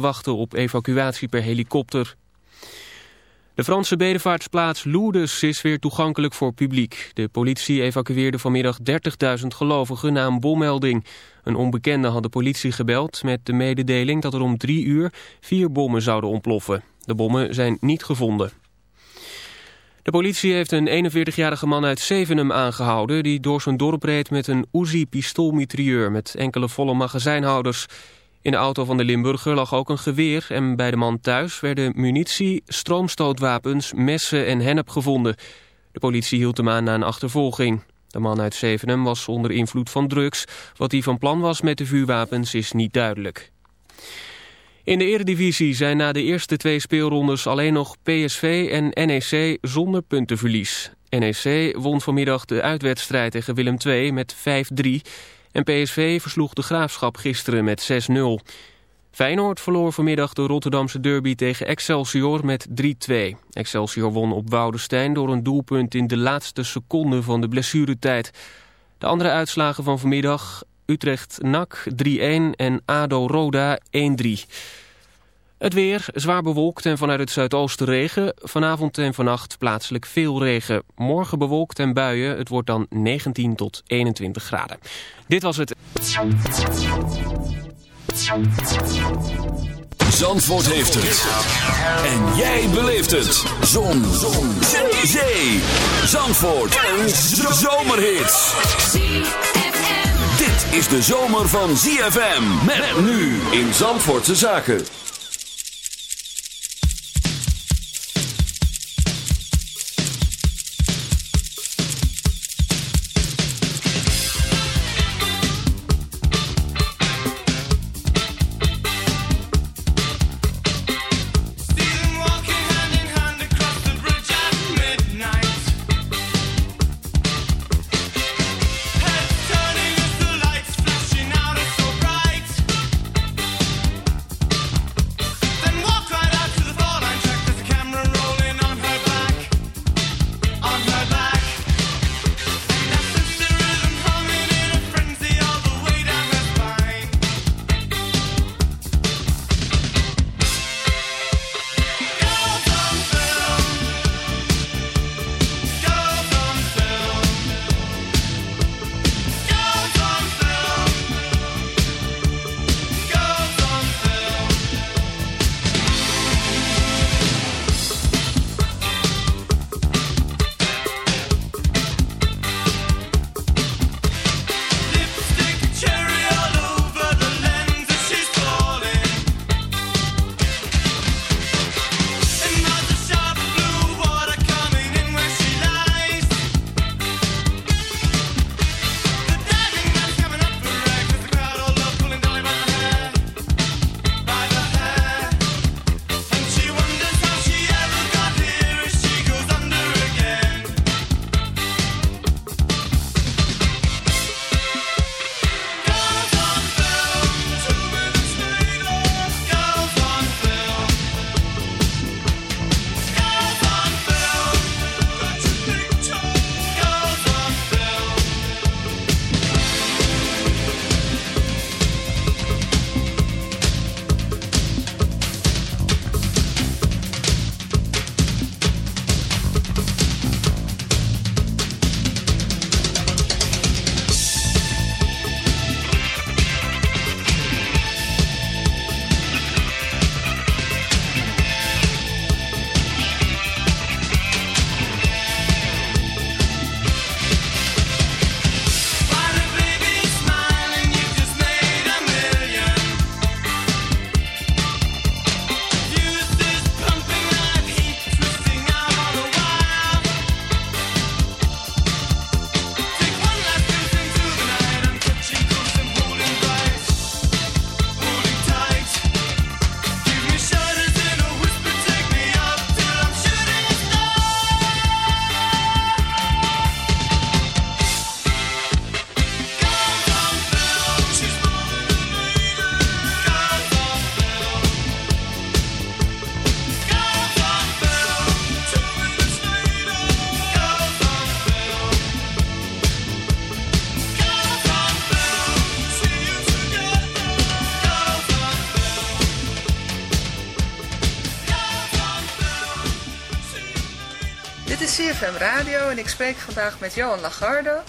wachten op evacuatie per helikopter. De Franse bedevaartsplaats Lourdes is weer toegankelijk voor publiek. De politie evacueerde vanmiddag 30.000 gelovigen na een bommelding. Een onbekende had de politie gebeld met de mededeling dat er om drie uur vier bommen zouden ontploffen. De bommen zijn niet gevonden. De politie heeft een 41-jarige man uit Zevenum aangehouden... die door zijn dorp reed met een Uzi-pistoolmitrieur met enkele volle magazijnhouders... In de auto van de Limburger lag ook een geweer en bij de man thuis werden munitie, stroomstootwapens, messen en hennep gevonden. De politie hield hem aan na een achtervolging. De man uit Zevenum was onder invloed van drugs. Wat hij van plan was met de vuurwapens is niet duidelijk. In de eredivisie zijn na de eerste twee speelrondes alleen nog PSV en NEC zonder puntenverlies. NEC won vanmiddag de uitwedstrijd tegen Willem II met 5-3... En PSV versloeg de Graafschap gisteren met 6-0. Feyenoord verloor vanmiddag de Rotterdamse derby tegen Excelsior met 3-2. Excelsior won op Woudestein door een doelpunt in de laatste seconde van de blessuretijd. De andere uitslagen van vanmiddag Utrecht-NAC 3-1 en ADO-Roda 1-3. Het weer, zwaar bewolkt en vanuit het zuidoosten regen. Vanavond en vannacht plaatselijk veel regen. Morgen bewolkt en buien. Het wordt dan 19 tot 21 graden. Dit was het... Zandvoort heeft het. En jij beleeft het. Zon. Zon. Zee. Zandvoort. Een zomerhit. Dit is de zomer van ZFM. Met nu in Zandvoortse Zaken. En ik spreek vandaag met Johan Lagarde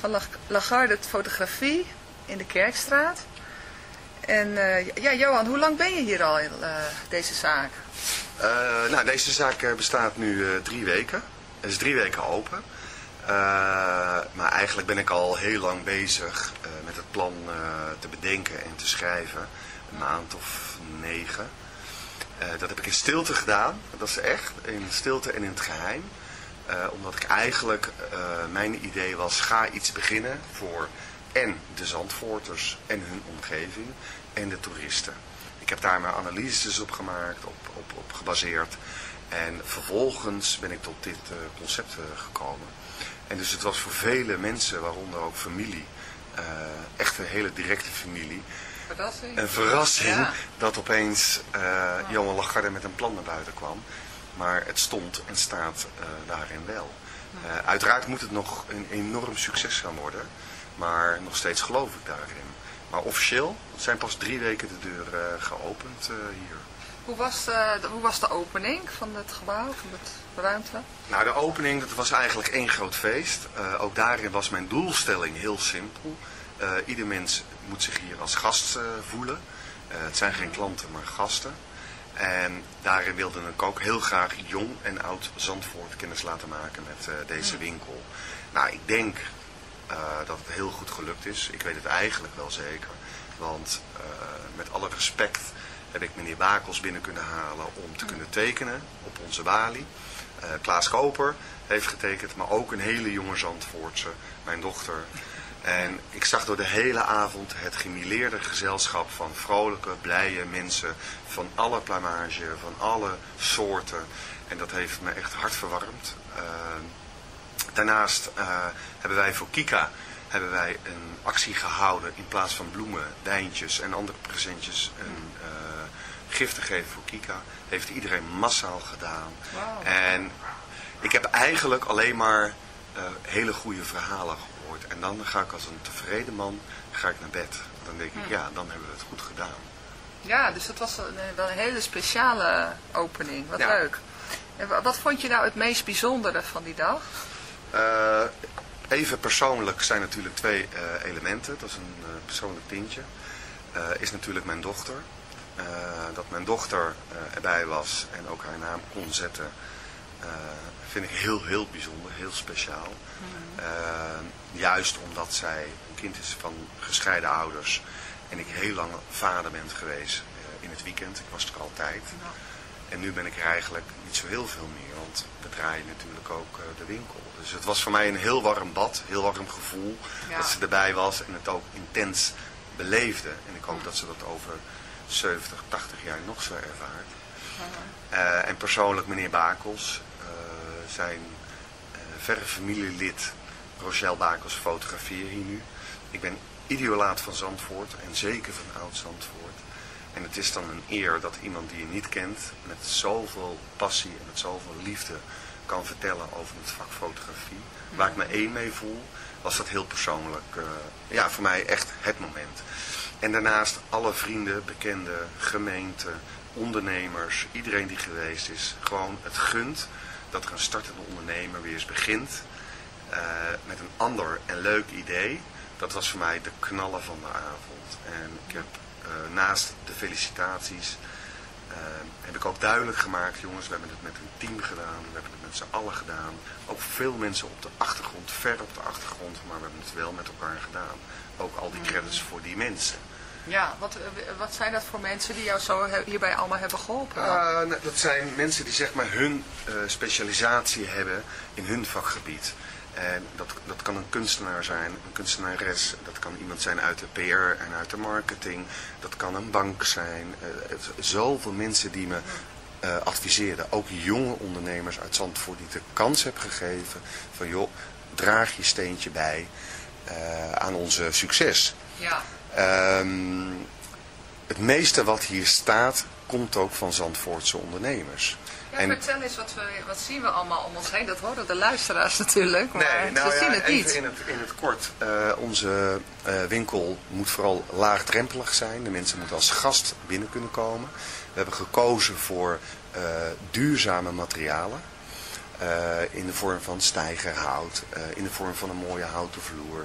van Lagarde Fotografie in de Kerkstraat. En uh, ja, Johan, hoe lang ben je hier al in uh, deze zaak? Uh, nou, deze zaak bestaat nu drie weken. Het is drie weken open. maar eigenlijk ben ik al heel lang bezig met het plan te bedenken en te schrijven. Een maand of negen. dat heb ik in stilte gedaan. Dat is echt. In stilte en in het geheim. Omdat ik eigenlijk, mijn idee was, ga iets beginnen voor en de Zandvoorters en hun omgeving en de toeristen. Ik heb daar mijn analyses op gemaakt, op, op, op gebaseerd. En vervolgens ben ik tot dit uh, concept gekomen. En dus het was voor vele mensen, waaronder ook familie, uh, echt een hele directe familie. Verrassing. Een verrassing ja. dat opeens uh, Johan Lagarde met een plan naar buiten kwam. Maar het stond en staat daarin wel. uiteraard moet het nog een enorm succes gaan worden. Maar nog steeds geloof ik daarin. Maar officieel zijn pas drie weken de deuren geopend uh, hier. Hoe was, de, hoe was de opening van het gebouw, van het ruimte? Nou, de opening dat was eigenlijk één groot feest. Uh, ook daarin was mijn doelstelling heel simpel. Uh, ieder mens moet zich hier als gast voelen. het zijn geen klanten, maar gasten. En daarin wilde ik ook heel graag jong en oud Zandvoort kennis laten maken met deze winkel. Nou, ik denk uh, dat het heel goed gelukt is. Ik weet het eigenlijk wel zeker. Want uh, met alle respect heb ik meneer Bakels binnen kunnen halen om te kunnen tekenen op onze balie. Klaas Koper heeft getekend, maar ook een hele jonge Zandvoortse, mijn dochter. En ik zag door de hele avond het gemileerde gezelschap van vrolijke, blije mensen van alle plamage, van alle soorten. En dat heeft me echt hard verwarmd. Daarnaast uh, hebben wij voor Kika hebben wij een actie gehouden in plaats van bloemen, wijntjes en andere presentjes een uh, gift te geven voor Kika. Heeft iedereen massaal gedaan. Wow. En ik heb eigenlijk alleen maar uh, hele goede verhalen gehoord. En dan ga ik als een tevreden man ga ik naar bed. Dan denk ik, hm. ja, dan hebben we het goed gedaan. Ja, dus dat was een, wel een hele speciale opening. Wat ja. leuk. En wat vond je nou het meest bijzondere van die dag? Uh, even persoonlijk zijn natuurlijk twee uh, elementen. Dat is een uh, persoonlijk tintje. is natuurlijk mijn dochter. dat mijn dochter erbij was en ook haar naam kon zetten, vind ik heel, heel bijzonder, heel speciaal. Mm. juist omdat zij een kind is van gescheiden ouders en ik heel lang vader ben geweest in het weekend. Ik was er altijd. En nu ben ik er eigenlijk niet zo heel veel meer, want we draaien natuurlijk ook uh, de winkel. Dus het was voor mij een heel warm bad, heel warm gevoel ja. dat ze erbij was en het ook intens beleefde. En ik hoop dat ze dat over 70, 80 jaar nog zo ervaart. Uh, en persoonlijk meneer Bakels, uh, zijn verre familielid Rochelle Bakels fotografeer hier nu. Ik ben ideolaat van Zandvoort en zeker van oud Zandvoort. En het is dan een eer dat iemand die je niet kent met zoveel passie en met zoveel liefde kan vertellen over het vak fotografie. Waar ik me één mee voel, was dat heel persoonlijk. Uh, ja, voor mij echt het moment. En daarnaast alle vrienden, bekenden, gemeenten, ondernemers, iedereen die geweest is. Gewoon het gunt dat er een startende ondernemer weer eens begint uh, met een ander en leuk idee. Dat was voor mij de knallen van de avond. En ik heb uh, naast de felicitaties uh, heb ik ook duidelijk gemaakt, jongens, we hebben het met een team gedaan, we hebben het met z'n allen gedaan. Ook veel mensen op de achtergrond, ver op de achtergrond, maar we hebben het wel met elkaar gedaan. Ook al die credits voor die mensen. Ja, wat, wat zijn dat voor mensen die jou zo hierbij allemaal hebben geholpen? Uh, nou, dat zijn mensen die zeg maar hun specialisatie hebben in hun vakgebied. En dat, dat kan een kunstenaar zijn, een kunstenares. Dat kan iemand zijn uit de PR en uit de marketing. Dat kan een bank zijn. Uh, zoveel mensen die me uh, adviseerden. Ook jonge ondernemers uit Zandvoort die de kans heb gegeven. Van joh, draag je steentje bij uh, aan onze succes. Ja. Um, het meeste wat hier staat komt ook van Zandvoortse ondernemers. Ja, en... vertel eens, wat, we, wat zien we allemaal om ons heen? Dat horen de luisteraars natuurlijk, maar nee, nou ze ja, zien het niet. In het, in het kort, uh, onze uh, winkel moet vooral laagdrempelig zijn. De mensen moeten als gast binnen kunnen komen. We hebben gekozen voor uh, duurzame materialen. in de vorm van stijgerhout, in de vorm van een mooie houten vloer.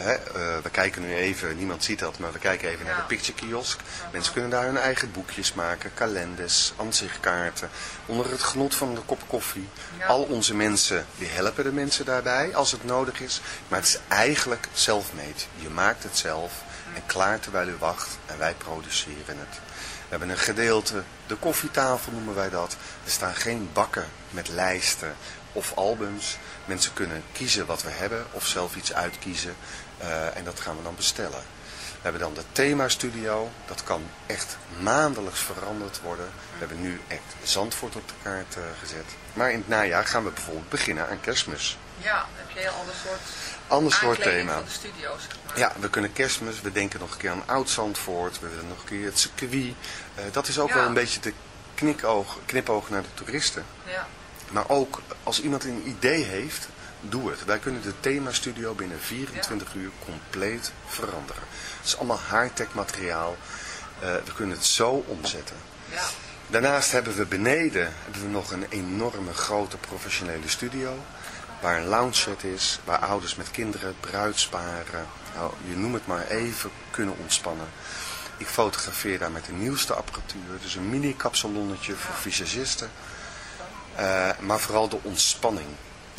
Hè, uh, we kijken nu even, niemand ziet dat, maar we kijken even naar de picture kiosk. Mensen kunnen daar hun eigen boekjes maken, kalenders, aanzichtkaarten, onder het genot van de kop koffie. Al onze mensen, die helpen de mensen daarbij als het nodig is. Maar het is eigenlijk self-made. Je maakt het zelf en klaar terwijl u wacht en wij produceren het. We hebben een gedeelte, de koffietafel noemen wij dat. Er staan geen bakken met lijsten of albums. Mensen kunnen kiezen wat we hebben of zelf iets uitkiezen en dat gaan we dan bestellen. We hebben dan de themastudio, dat kan echt maandelijks veranderd worden. We hebben nu echt Zandvoort op de kaart uh, gezet. Maar in het najaar gaan we bijvoorbeeld beginnen aan kerstmis. Ja, dan heb je een heel ander soort ander soort thema. van de studio's. Ja, we kunnen kerstmis, we denken nog een keer aan Oud-Zandvoort, we willen nog een keer het circuit. Uh, dat is ook wel een beetje de knipoog, knipoog naar de toeristen. Ja. Maar ook als iemand een idee heeft, doe het. Wij kunnen de themastudio binnen 24 uur compleet veranderen. Het is allemaal high-tech materiaal. Uh, we kunnen het zo omzetten. Ja. Daarnaast hebben we beneden hebben we nog een enorme grote professionele studio. Waar een lounge set is, waar ouders met kinderen, bruidsparen, nou, je noem het maar even, kunnen ontspannen. Ik fotografeer daar met de nieuwste apparatuur, dus een mini kapsalonnetje voor visagisten. Uh, maar vooral de ontspanning.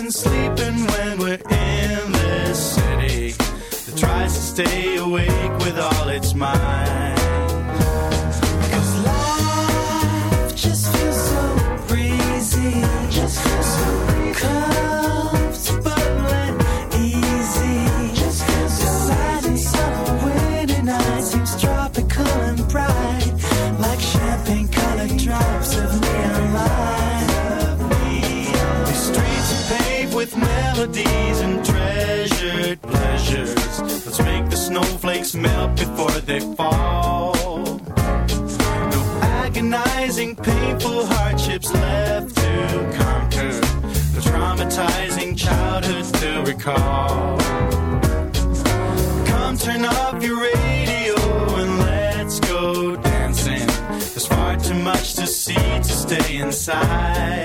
and sleeping when we're in this city that tries to stay awake. they fall. No agonizing, painful hardships left to conquer. No traumatizing childhood to recall. Come turn off your radio and let's go dancing. There's far too much to see to stay inside.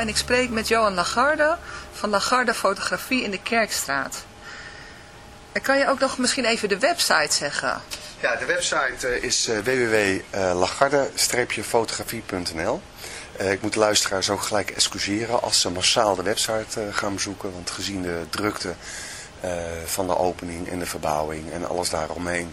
En ik spreek met Johan Lagarde van Lagarde Fotografie in de Kerkstraat. Kan je ook nog misschien even de website zeggen? Ja, de website eh, is uh, www.lagarde-fotografie.nl uh, Ik moet de luisteraars ook gelijk excuseren als ze massaal de website gaan bezoeken. Want gezien de drukte van de opening en de verbouwing en alles daaromheen...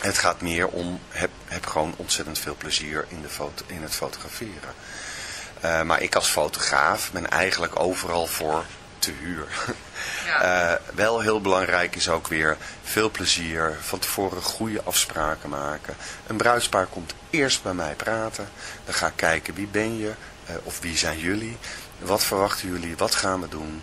het gaat meer om, heb, heb gewoon ontzettend veel plezier in, de foto, in het fotograferen. Uh, maar ik als fotograaf ben eigenlijk overal voor te huur. Ja. Uh, wel heel belangrijk is ook weer veel plezier, van tevoren goede afspraken maken. Een bruidspaar komt eerst bij mij praten. Dan ga ik kijken wie ben je uh, of wie zijn jullie. Wat verwachten jullie, wat gaan we doen.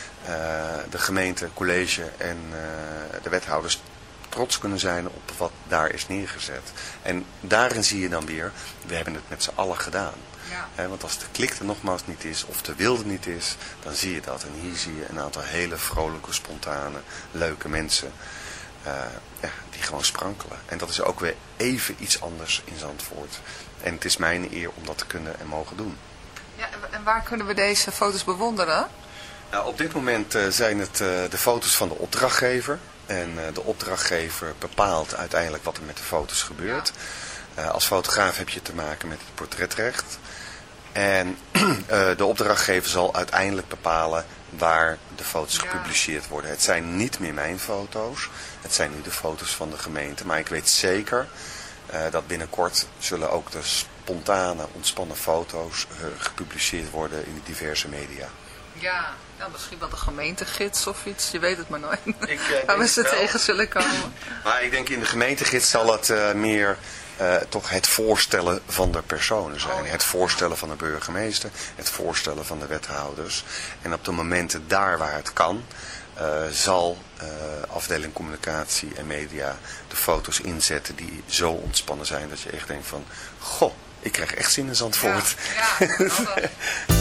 de gemeente, college en de wethouders trots kunnen zijn op wat daar is neergezet. En daarin zie je dan weer, we hebben het met z'n allen gedaan. Ja. want als de klik er nogmaals niet is, of de wilde niet is, dan zie je dat. En hier zie je een aantal hele vrolijke, spontane, leuke mensen uh, ja, die gewoon sprankelen. En dat is ook weer even iets anders in Zandvoort. En het is mijn eer om dat te kunnen en mogen doen. Ja, en waar kunnen we deze foto's bewonderen? Nou, op dit moment uh, zijn het uh, de foto's van de opdrachtgever. En de opdrachtgever bepaalt uiteindelijk wat er met de foto's gebeurt. Ja. als fotograaf heb je te maken met het portretrecht. En de opdrachtgever zal uiteindelijk bepalen waar de foto's gepubliceerd worden. Het zijn niet meer mijn foto's. Het zijn nu de foto's van de gemeente. Maar ik weet zeker dat binnenkort zullen ook de spontane, ontspannen foto's gepubliceerd worden in de diverse media. Ja, ja, misschien wel de gemeentegids of iets. Je weet het maar nooit. Ik, Waar we ze tegen zullen komen. maar ik denk in de gemeentegids zal het meer uh, toch het voorstellen van de personen zijn. Het voorstellen van de burgemeester, het voorstellen van de wethouders. En op de momenten daar waar het kan, uh, zal afdeling communicatie en media de foto's inzetten die zo ontspannen zijn dat je echt denkt van, goh, ik krijg echt zin in Zandvoort. Ja, ja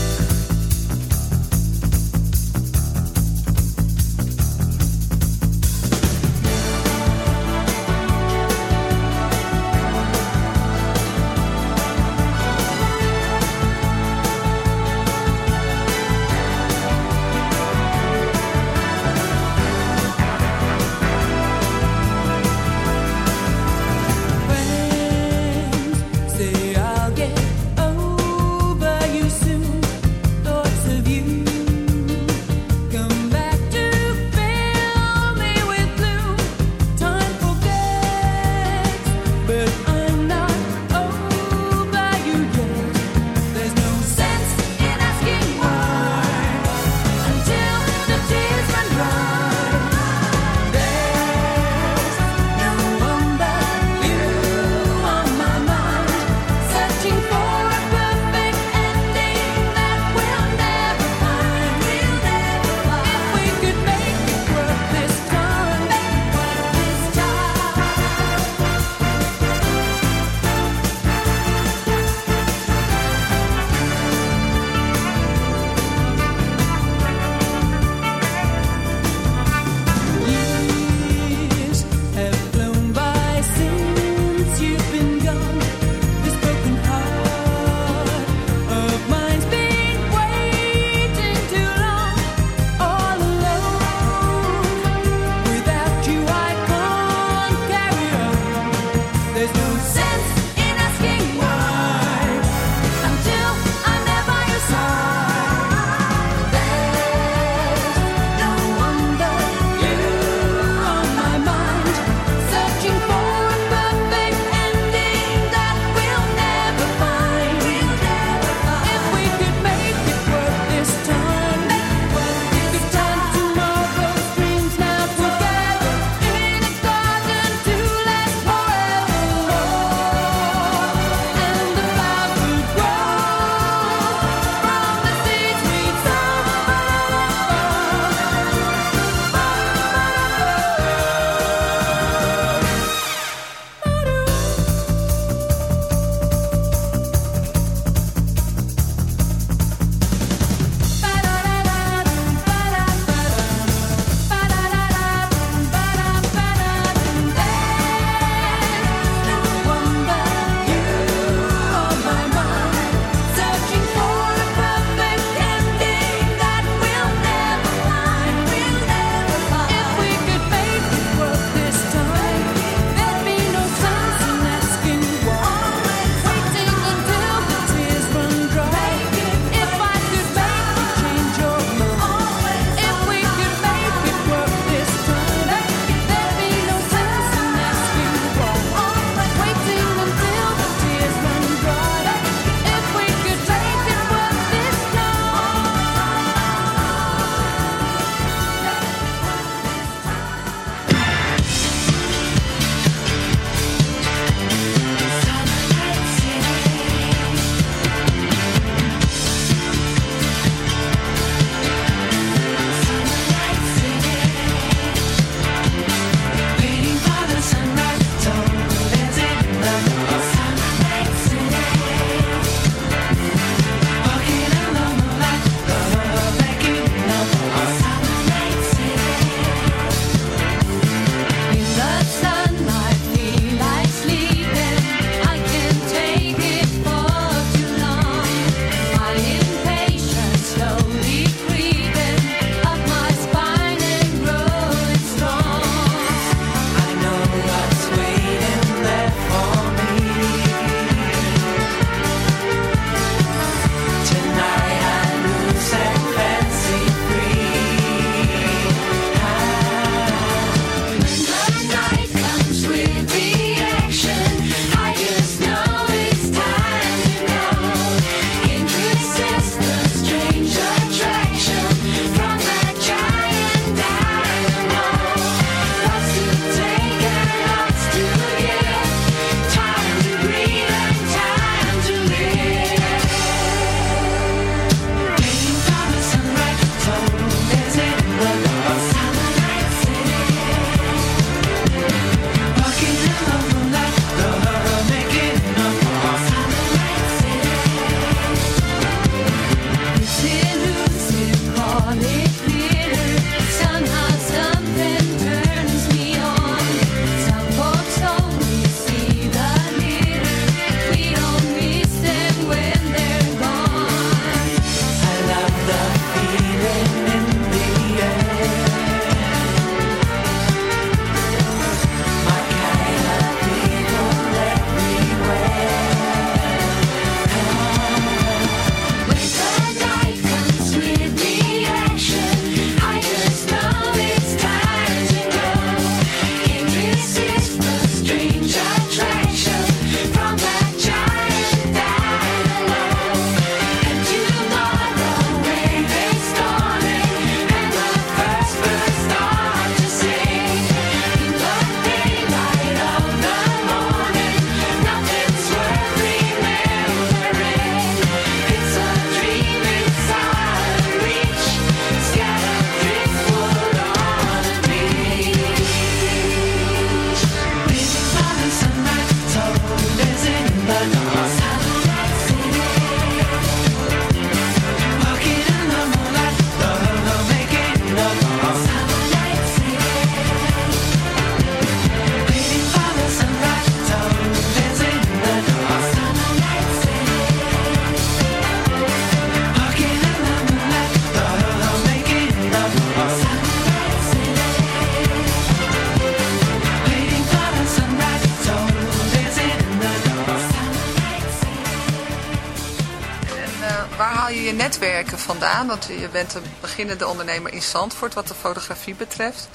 vandaan? Want je bent een beginnende ondernemer in Zandvoort wat de fotografie betreft.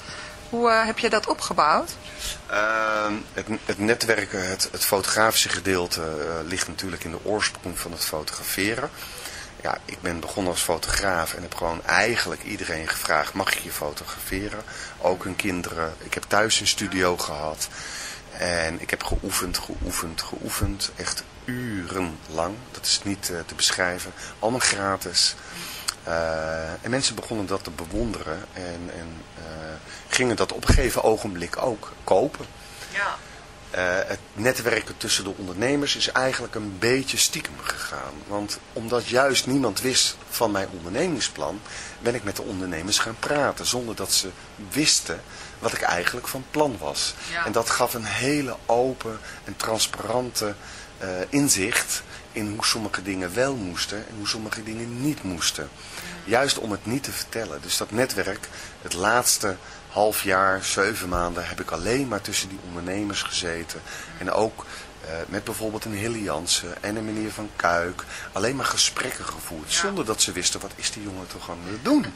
Hoe uh, heb je dat opgebouwd? Uh, het, het netwerken, het, het fotografische gedeelte uh, ligt natuurlijk in de oorsprong van het fotograferen. Ja, ik ben begonnen als fotograaf en heb gewoon eigenlijk iedereen gevraagd, mag ik je fotograferen? Ook hun kinderen. Ik heb thuis een studio gehad. En ik heb geoefend, geoefend, geoefend. Echt urenlang. Dat is niet uh, te beschrijven. Allemaal gratis. Uh, en mensen begonnen dat te bewonderen. En, en uh, gingen dat op een gegeven ogenblik ook kopen. Ja. het netwerken tussen de ondernemers is eigenlijk een beetje stiekem gegaan. Want omdat juist niemand wist van mijn ondernemingsplan, ben ik met de ondernemers gaan praten. Zonder dat ze wisten wat ik eigenlijk van plan was. Ja. En dat gaf een hele open en transparante uh, inzicht in hoe sommige dingen wel moesten en hoe sommige dingen niet moesten. Juist om het niet te vertellen. Dus dat netwerk, het laatste half jaar, zeven maanden, heb ik alleen maar tussen die ondernemers gezeten. En ook uh, met bijvoorbeeld een Hilly Jansen en een meneer Van Kuik. Alleen maar gesprekken gevoerd. Ja. Zonder dat ze wisten, wat is die jongen toch aan het doen?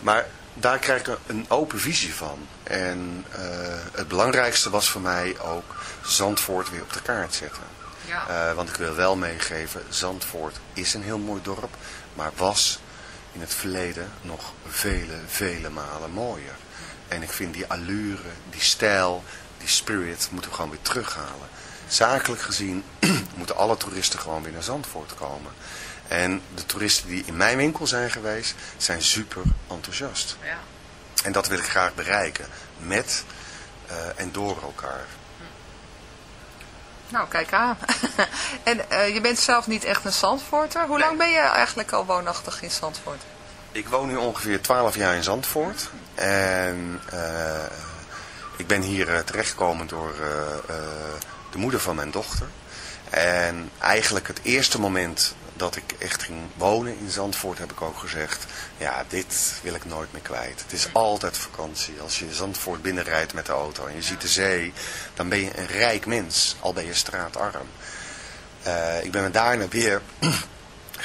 Maar daar krijg ik een open visie van. En uh, het belangrijkste was voor mij ook Zandvoort weer op de kaart zetten. Ja. Uh, want ik wil wel meegeven, Zandvoort is een heel mooi dorp, maar was in het verleden nog vele, vele malen mooier. En ik vind die allure, die stijl, die spirit moeten we gewoon weer terughalen. Zakelijk gezien moeten alle toeristen gewoon weer naar Zandvoort komen. En de toeristen die in mijn winkel zijn geweest, zijn super enthousiast. Ja. En dat wil ik graag bereiken. Met uh, en door elkaar. Nou, kijk aan. en uh, je bent zelf niet echt een Zandvoorter. Hoe Nee. lang ben je eigenlijk al woonachtig in Zandvoort? Ik woon nu ongeveer 12 jaar in Zandvoort. En uh, ik ben hier terechtgekomen door de moeder van mijn dochter. En eigenlijk het eerste moment dat ik echt ging wonen in Zandvoort heb ik ook gezegd, ja, dit wil ik nooit meer kwijt. Het is altijd vakantie. Als je Zandvoort binnenrijdt met de auto en je ziet de zee, dan ben je een rijk mens, al ben je straatarm. Uh, ik ben me daarna weer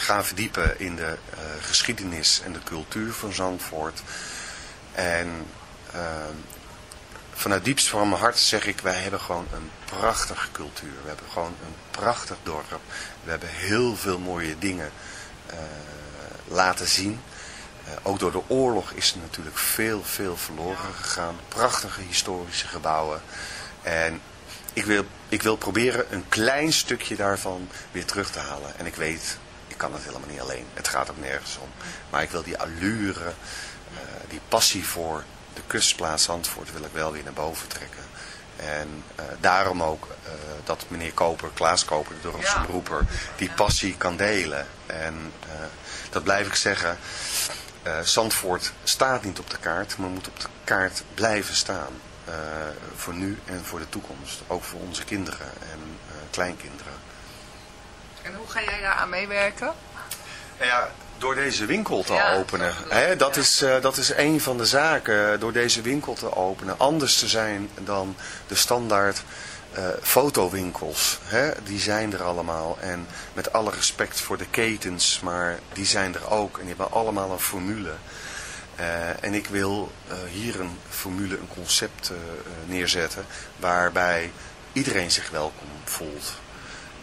gaan verdiepen in de uh, geschiedenis en de cultuur van Zandvoort. En uh, vanuit diepst van mijn hart zeg ik, wij hebben gewoon een prachtige cultuur. We hebben gewoon een prachtig dorp. We hebben heel veel mooie dingen uh, laten zien. Uh, ook door de oorlog is er natuurlijk veel, veel verloren gegaan. Prachtige historische gebouwen. En ik wil, ik wil proberen een klein stukje daarvan weer terug te halen. En ik weet, ik kan het helemaal niet alleen. Het gaat ook nergens om. Maar ik wil die allure, uh, die passie voor de kustplaats Zandvoort wil ik wel weer naar boven trekken. En uh, daarom ook uh, dat meneer Koper, Klaas Koper, de dorpse Ja. beroeper, die passie kan delen. En uh, dat blijf ik zeggen. Uh, Zandvoort staat niet op de kaart, maar moet op de kaart blijven staan. Uh, voor nu en voor de toekomst. Ook voor onze kinderen en uh, kleinkinderen. En hoe ga jij daar aan meewerken? Ja, door deze winkel te Ja, openen. dat- Hè, dat, is, uh, dat is een van de zaken, door deze winkel te openen. Anders te zijn dan de standaard uh, fotowinkels. Hè? Die zijn er allemaal. En met alle respect voor de ketens, maar die zijn er ook. En die hebben allemaal een formule. Uh, en ik wil hier een formule, een concept neerzetten waarbij iedereen zich welkom voelt.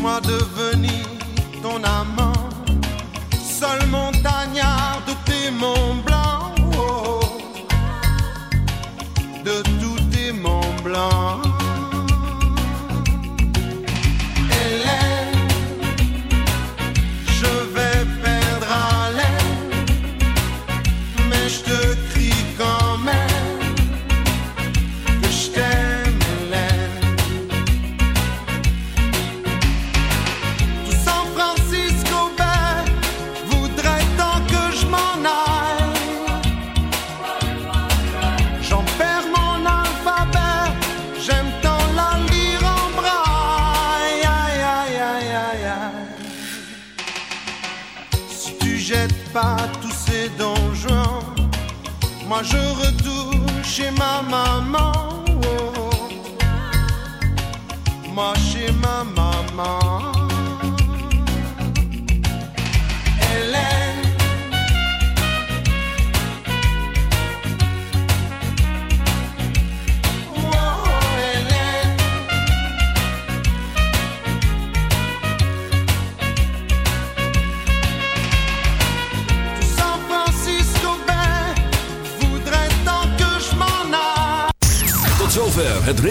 Laisse-moi devenir ton amant,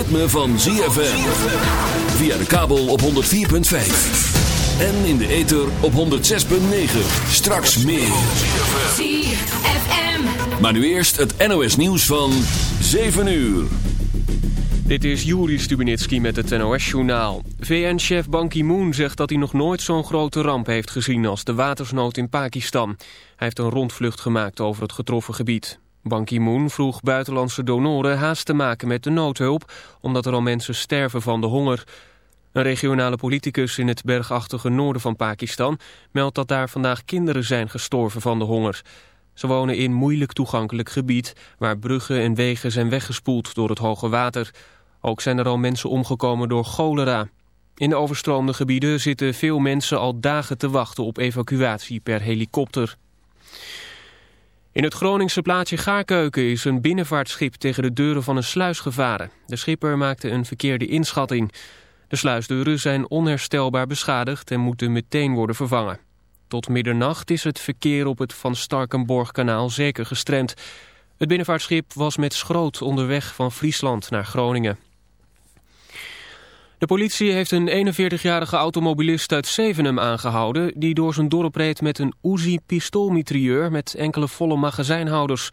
ritme van ZFM. Via de kabel op 104.5. En in de ether op 106.9. Straks meer. ZFM. Maar nu eerst het NOS nieuws van 7 uur. Dit is Juri Stubenitski met het NOS-journaal. VN-chef Ban Ki-moon zegt dat hij nog nooit zo'n grote ramp heeft gezien als de watersnood in Pakistan. Hij heeft een rondvlucht gemaakt over het getroffen gebied. Ban Ki-moon vroeg buitenlandse donoren haast te maken met de noodhulp, omdat er al mensen sterven van de honger. Een regionale politicus in het bergachtige noorden van Pakistan meldt dat daar vandaag kinderen zijn gestorven van de honger. Ze wonen in moeilijk toegankelijk gebied waar bruggen en wegen zijn weggespoeld door het hoge water. Ook zijn er al mensen omgekomen door cholera. In de overstroomde gebieden zitten veel mensen al dagen te wachten op evacuatie per helikopter. In het Groningse plaatsje Gaarkeuken is een binnenvaartschip tegen de deuren van een sluis gevaren. De schipper maakte een verkeerde inschatting. De sluisdeuren zijn onherstelbaar beschadigd en moeten meteen worden vervangen. Tot middernacht is het verkeer op het Van Starkenborgkanaal zeker gestremd. Het binnenvaartschip was met schroot onderweg van Friesland naar Groningen. De politie heeft een 41-jarige automobilist uit Zevenum aangehouden... die door zijn dorp reed met een Uzi-pistoolmitrieur met enkele volle magazijnhouders.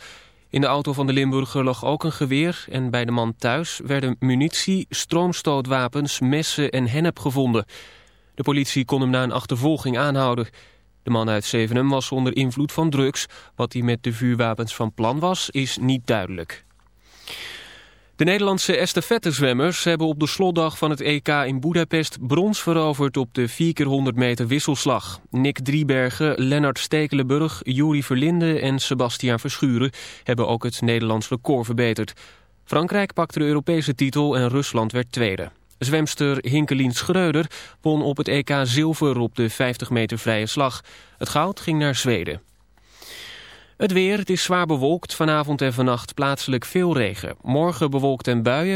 In de auto van de Limburger lag ook een geweer... en bij de man thuis werden munitie, stroomstootwapens, messen en hennep gevonden. De politie kon hem na een achtervolging aanhouden. De man uit Zevenum was onder invloed van drugs. Wat hij met de vuurwapens van plan was, is niet duidelijk. De Nederlandse estafettezwemmers hebben op de slotdag van het EK in Budapest brons veroverd op de 4x100 meter wisselslag. Nick Driebergen, Lennart Stekelenburg, Juri Verlinde en Sebastiaan Verschuren hebben ook het Nederlands record verbeterd. Frankrijk pakte de Europese titel en Rusland werd tweede. Zwemster Hinkelien Schreuder won op het EK zilver op de 50 meter vrije slag. Het goud ging naar Zweden. Het weer, het is zwaar bewolkt. Vanavond en vannacht plaatselijk veel regen. Morgen bewolkt en buien.